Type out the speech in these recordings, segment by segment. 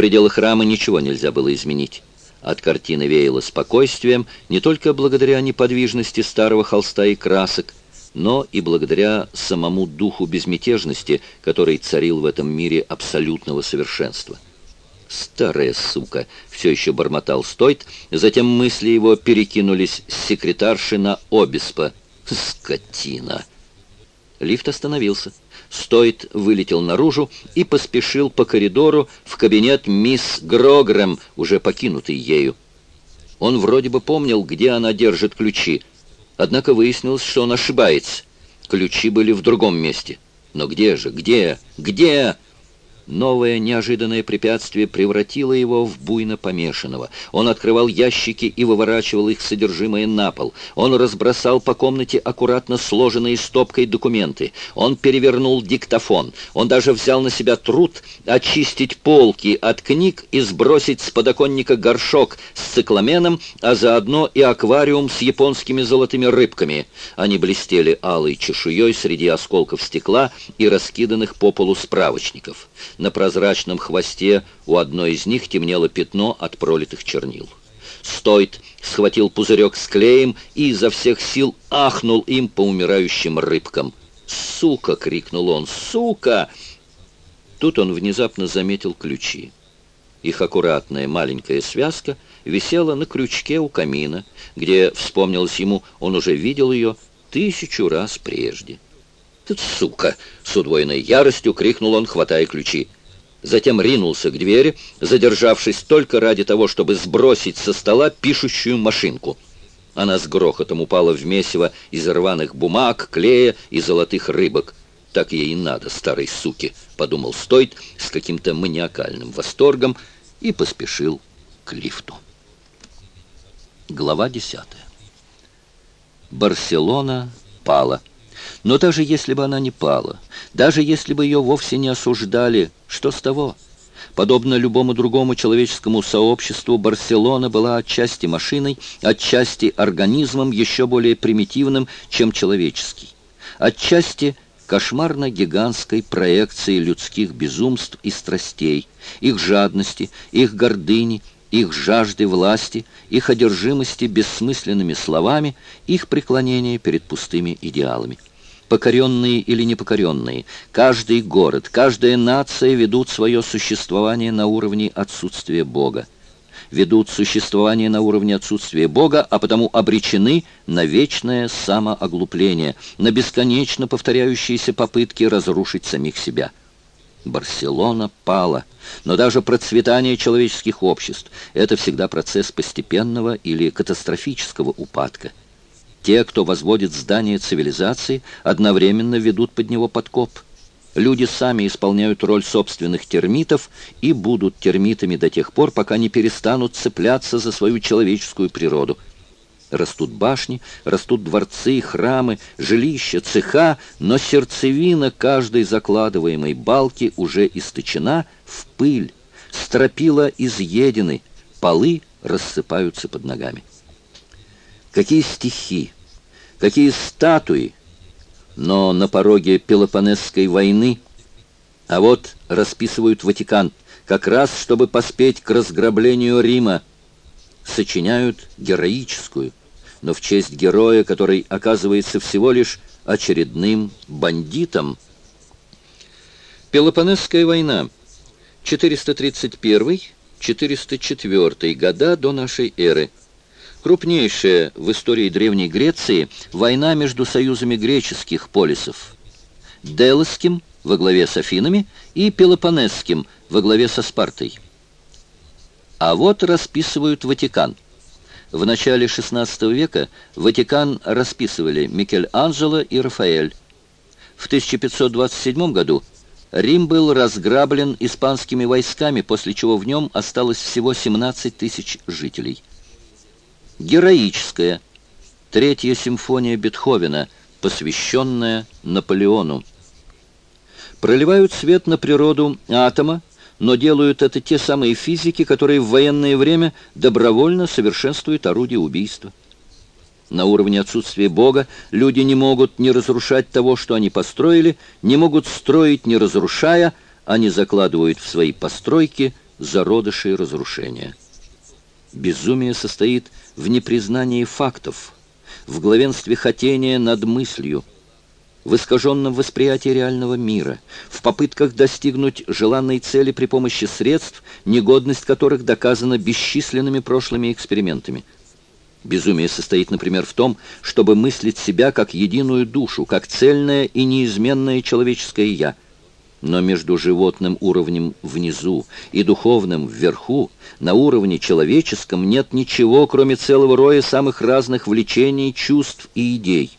пределах рамы ничего нельзя было изменить. От картины веяло спокойствием не только благодаря неподвижности старого холста и красок, но и благодаря самому духу безмятежности, который царил в этом мире абсолютного совершенства. «Старая сука!» — все еще бормотал Стойт, затем мысли его перекинулись с секретарши на Обеспа. «Скотина!» Лифт остановился. Стойт вылетел наружу и поспешил по коридору в кабинет мисс Грогрэм, уже покинутый ею. Он вроде бы помнил, где она держит ключи, однако выяснилось, что он ошибается. Ключи были в другом месте. Но где же, где, где... Новое неожиданное препятствие превратило его в буйно помешанного. Он открывал ящики и выворачивал их содержимое на пол. Он разбросал по комнате аккуратно сложенные стопкой документы. Он перевернул диктофон. Он даже взял на себя труд очистить полки от книг и сбросить с подоконника горшок с цикламеном, а заодно и аквариум с японскими золотыми рыбками. Они блестели алой чешуей среди осколков стекла и раскиданных по полу справочников. На прозрачном хвосте у одной из них темнело пятно от пролитых чернил. Стойт схватил пузырек с клеем и изо всех сил ахнул им по умирающим рыбкам. «Сука!» — крикнул он. «Сука!» Тут он внезапно заметил ключи. Их аккуратная маленькая связка висела на крючке у камина, где, вспомнилось ему, он уже видел ее тысячу раз прежде. «Сука!» — с удвоенной яростью крикнул он, хватая ключи. Затем ринулся к двери, задержавшись только ради того, чтобы сбросить со стола пишущую машинку. Она с грохотом упала в месиво из рваных бумаг, клея и золотых рыбок. «Так ей и надо, старой суки», — подумал Стойт с каким-то маниакальным восторгом и поспешил к лифту. Глава десятая. Барселона пала. Но даже если бы она не пала, даже если бы ее вовсе не осуждали, что с того? Подобно любому другому человеческому сообществу, Барселона была отчасти машиной, отчасти организмом еще более примитивным, чем человеческий. Отчасти кошмарно-гигантской проекцией людских безумств и страстей, их жадности, их гордыни, их жажды власти, их одержимости бессмысленными словами, их преклонения перед пустыми идеалами покоренные или непокоренные, каждый город, каждая нация ведут свое существование на уровне отсутствия Бога. Ведут существование на уровне отсутствия Бога, а потому обречены на вечное самооглупление, на бесконечно повторяющиеся попытки разрушить самих себя. Барселона пала, но даже процветание человеческих обществ – это всегда процесс постепенного или катастрофического упадка. Те, кто возводит здание цивилизации, одновременно ведут под него подкоп. Люди сами исполняют роль собственных термитов и будут термитами до тех пор, пока не перестанут цепляться за свою человеческую природу. Растут башни, растут дворцы, храмы, жилища, цеха, но сердцевина каждой закладываемой балки уже источена в пыль, стропила изъедены, полы рассыпаются под ногами. Какие стихи, какие статуи, но на пороге Пелопонесской войны, а вот расписывают Ватикан, как раз чтобы поспеть к разграблению Рима, сочиняют героическую, но в честь героя, который оказывается всего лишь очередным бандитом. Пелопонесская война 431-404 года до нашей эры крупнейшая в истории Древней Греции война между союзами греческих полисов – Делосским во главе с Афинами и Пелопонесским во главе со Спартой. А вот расписывают Ватикан. В начале XVI века Ватикан расписывали Микеланджело и Рафаэль. В 1527 году Рим был разграблен испанскими войсками, после чего в нем осталось всего 17 тысяч жителей. Героическая. Третья симфония Бетховена, посвященная Наполеону. Проливают свет на природу атома, но делают это те самые физики, которые в военное время добровольно совершенствуют орудие убийства. На уровне отсутствия Бога люди не могут не разрушать того, что они построили, не могут строить, не разрушая, они закладывают в свои постройки зародышей разрушения. Безумие состоит в непризнании фактов, в главенстве хотения над мыслью, в искаженном восприятии реального мира, в попытках достигнуть желанной цели при помощи средств, негодность которых доказана бесчисленными прошлыми экспериментами. Безумие состоит, например, в том, чтобы мыслить себя как единую душу, как цельное и неизменное человеческое «я», но между животным уровнем внизу и духовным вверху, на уровне человеческом, нет ничего, кроме целого роя самых разных влечений, чувств и идей.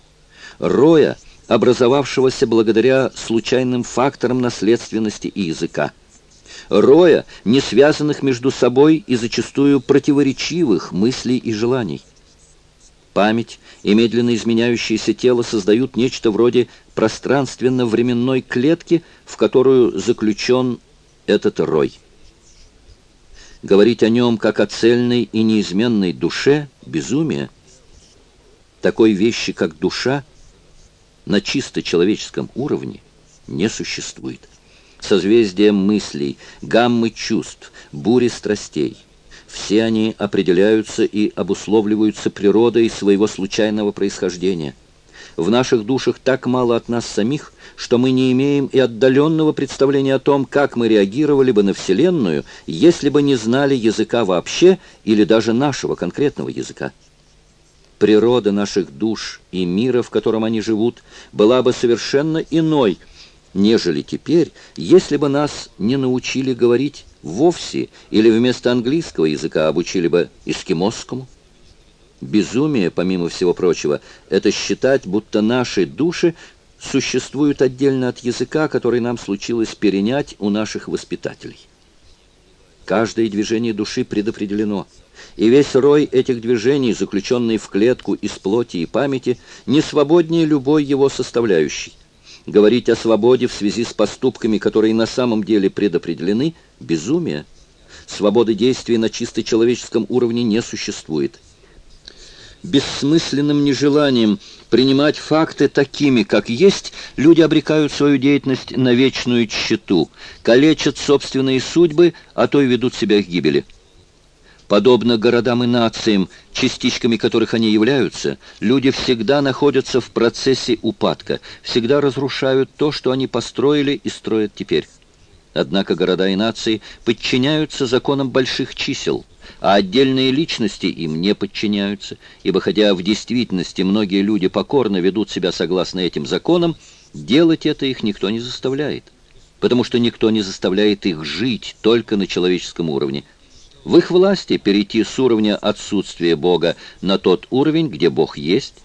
Роя, образовавшегося благодаря случайным факторам наследственности и языка. Роя, не связанных между собой и зачастую противоречивых мыслей и желаний. Память и медленно изменяющееся тело создают нечто вроде пространственно-временной клетки, в которую заключен этот рой. Говорить о нем как о цельной и неизменной душе – безумие. Такой вещи, как душа, на чисто человеческом уровне не существует. Созвездия мыслей, гаммы чувств, бури страстей – все они определяются и обусловливаются природой своего случайного происхождения. В наших душах так мало от нас самих, что мы не имеем и отдаленного представления о том, как мы реагировали бы на Вселенную, если бы не знали языка вообще или даже нашего конкретного языка. Природа наших душ и мира, в котором они живут, была бы совершенно иной, нежели теперь, если бы нас не научили говорить вовсе или вместо английского языка обучили бы эскимосскому? Безумие, помимо всего прочего, это считать, будто наши души существуют отдельно от языка, который нам случилось перенять у наших воспитателей. Каждое движение души предопределено, и весь рой этих движений, заключенный в клетку из плоти и памяти, не свободнее любой его составляющей. Говорить о свободе в связи с поступками, которые на самом деле предопределены – безумие. Свободы действий на чисто человеческом уровне не существует. Бессмысленным нежеланием принимать факты такими, как есть, люди обрекают свою деятельность на вечную тщету, калечат собственные судьбы, а то и ведут себя к гибели. Подобно городам и нациям, частичками которых они являются, люди всегда находятся в процессе упадка, всегда разрушают то, что они построили и строят теперь. Однако города и нации подчиняются законам больших чисел, а отдельные личности им не подчиняются, ибо хотя в действительности многие люди покорно ведут себя согласно этим законам, делать это их никто не заставляет, потому что никто не заставляет их жить только на человеческом уровне, в их власти перейти с уровня отсутствия Бога на тот уровень, где Бог есть.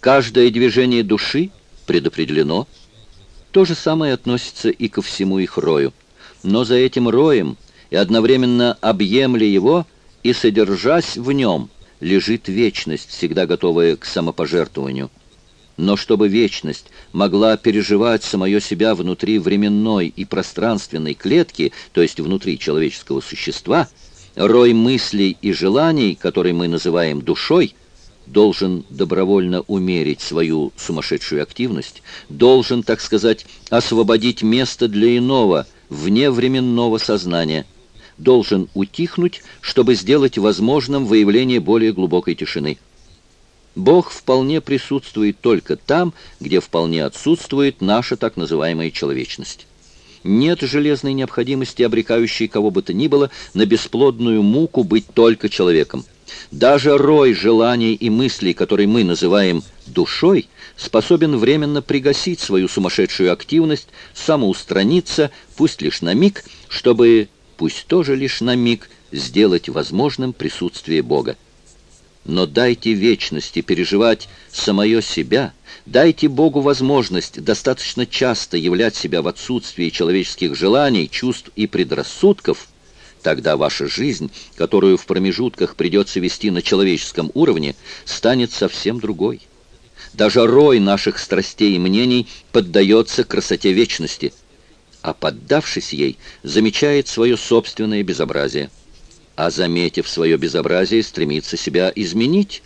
Каждое движение души предопределено. То же самое относится и ко всему их рою. Но за этим роем и одновременно объемли его и содержась в нем, лежит вечность, всегда готовая к самопожертвованию. Но чтобы вечность могла переживать самое себя внутри временной и пространственной клетки, то есть внутри человеческого существа, рой мыслей и желаний, который мы называем душой, должен добровольно умерить свою сумасшедшую активность, должен, так сказать, освободить место для иного, вневременного сознания, должен утихнуть, чтобы сделать возможным выявление более глубокой тишины. Бог вполне присутствует только там, где вполне отсутствует наша так называемая человечность. Нет железной необходимости, обрекающей кого бы то ни было, на бесплодную муку быть только человеком. Даже рой желаний и мыслей, который мы называем душой, способен временно пригасить свою сумасшедшую активность, самоустраниться, пусть лишь на миг, чтобы, пусть тоже лишь на миг, сделать возможным присутствие Бога но дайте вечности переживать самое себя, дайте Богу возможность достаточно часто являть себя в отсутствии человеческих желаний, чувств и предрассудков, тогда ваша жизнь, которую в промежутках придется вести на человеческом уровне, станет совсем другой. Даже рой наших страстей и мнений поддается красоте вечности, а поддавшись ей, замечает свое собственное безобразие а, заметив свое безобразие, стремится себя изменить,